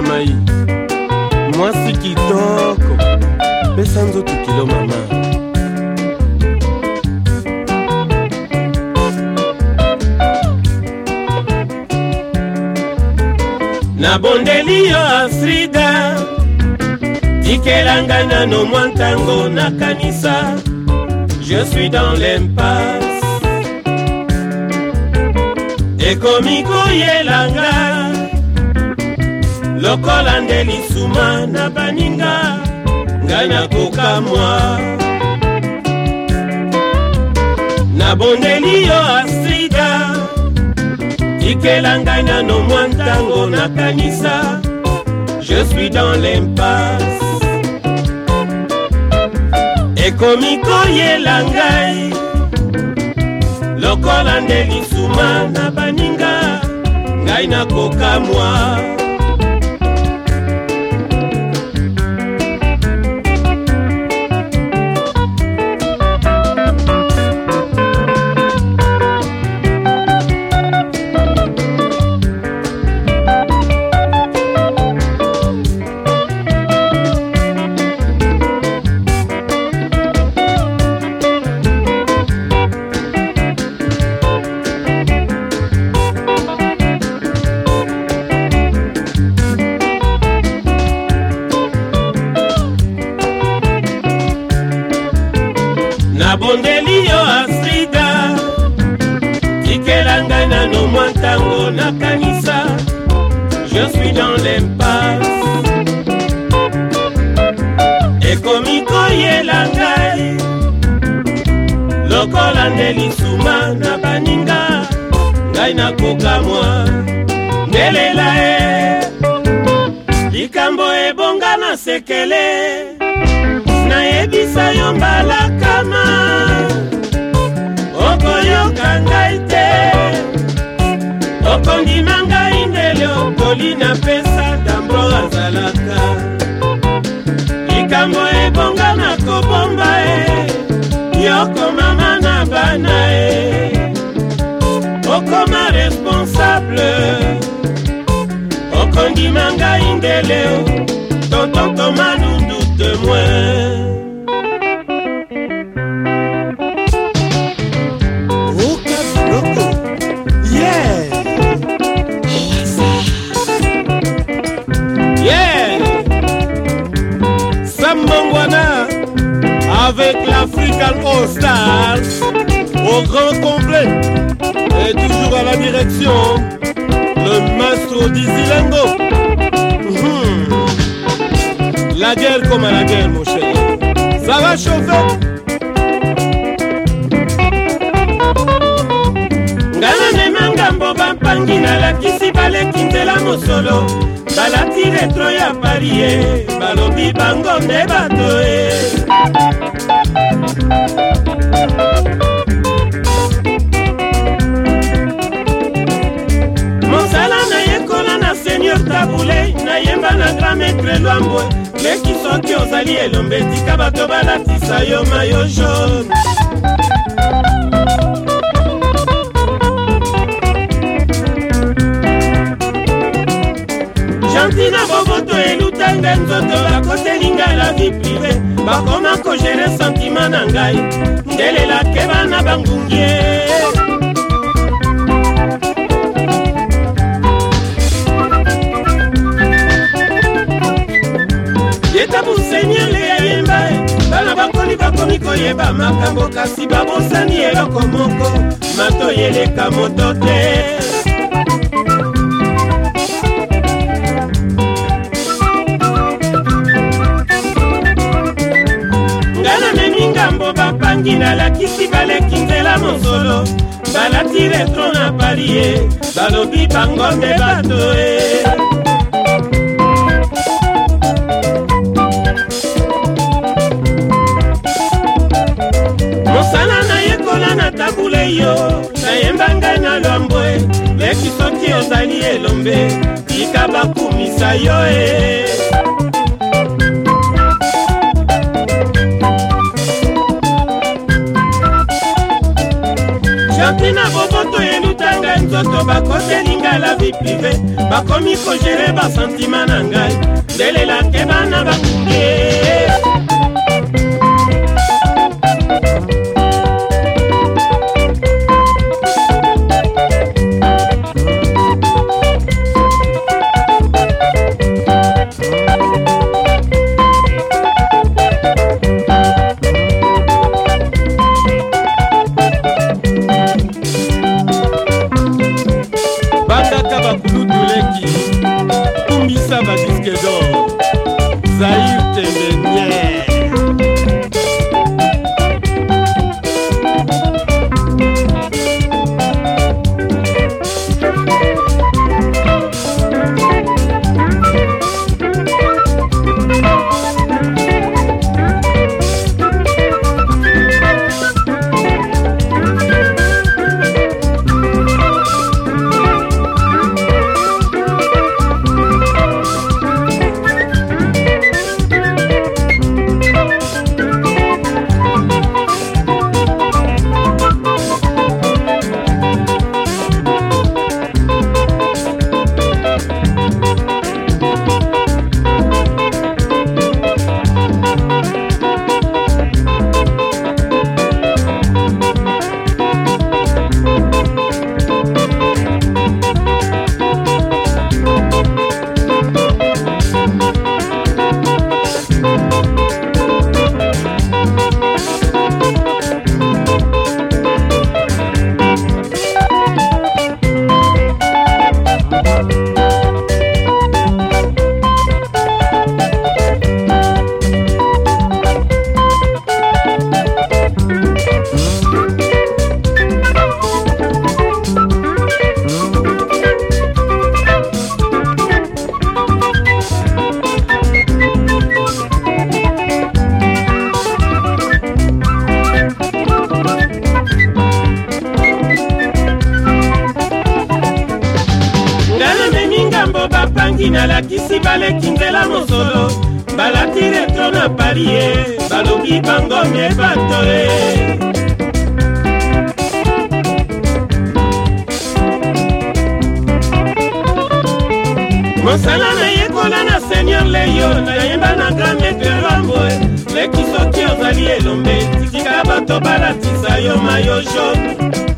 na mai mwasi kitoko pesa nzoto kilo mama nabondeli yo afrida tikelanga nano mwa ntango nakanisa je suis dans l'impasse ekomi koyelanga lokola nde lisuma na baninga ngai nakokamwa nabondeli yo asida tikela ngai nano mwa ntango nakanisa je suis dans l'impasse ekomi koyela ngai lokola nde lisuma na baninga ngai nakokamwa nabondeli yo afrika tikela ngai nano mwa ntango nakanisa je suis dans l'impasse ekomi koyela ngai lokola nde lisuma na baninga ngai nakokamwa ndelela e likambo ebonga na sekele nayebisa yo mba ezali na pesa dambo azalaka likambo ebonga na kobomba e yoko mama na bana e okoma responsable okondima ngai ndeleo tototomanu grand complet et toujours à la direction, le maestro d'Isilango. Hmm. La guerre comme à la guerre, mon chéri Ça va chauffer. ngalandema la bampangi nalakisi baleki nzela mosolo balati retro ya parie balobi bango nde bato bametre lwambwe leki soki ozali elombe etika bato balatisa yo mayo jaune gentina boboto elutanga nzoto bakotelinga la vie prive bakoma kogere sentima na ngai ndelelake bana bangungie bayeba makambo kasi babosani eloko moko matoi eleka moto te ngambo bapangi nalakisi baleki nzela mozolo balati retro na parie balobi bango nde bato e eh. koyebisa yo e jardina boboto elutanga nzoto bakoseli ngai la vie prive bakomi kogere basantima na ngai ndelelake bana bak mpo bapangi nalakisi baleki nzela mosolo balati retro na pari ye balobi bango mie bato e mosala nayekola na seigneur leyo nayemba na grand maître ramboe leki soki ozali elombe tikika bato balatisa yo mayo jaune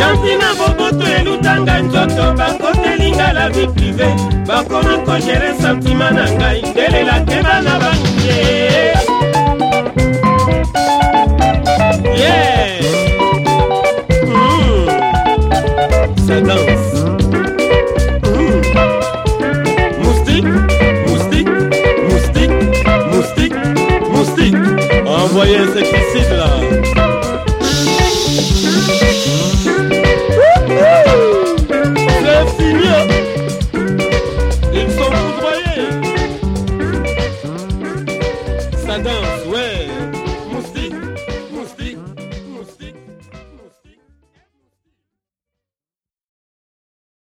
janvi na boboto elutanga nzoto bakotelinga la vi prive bakomi kogere santima na ngai ndelela te bana bangie yeah. mm. Sagan.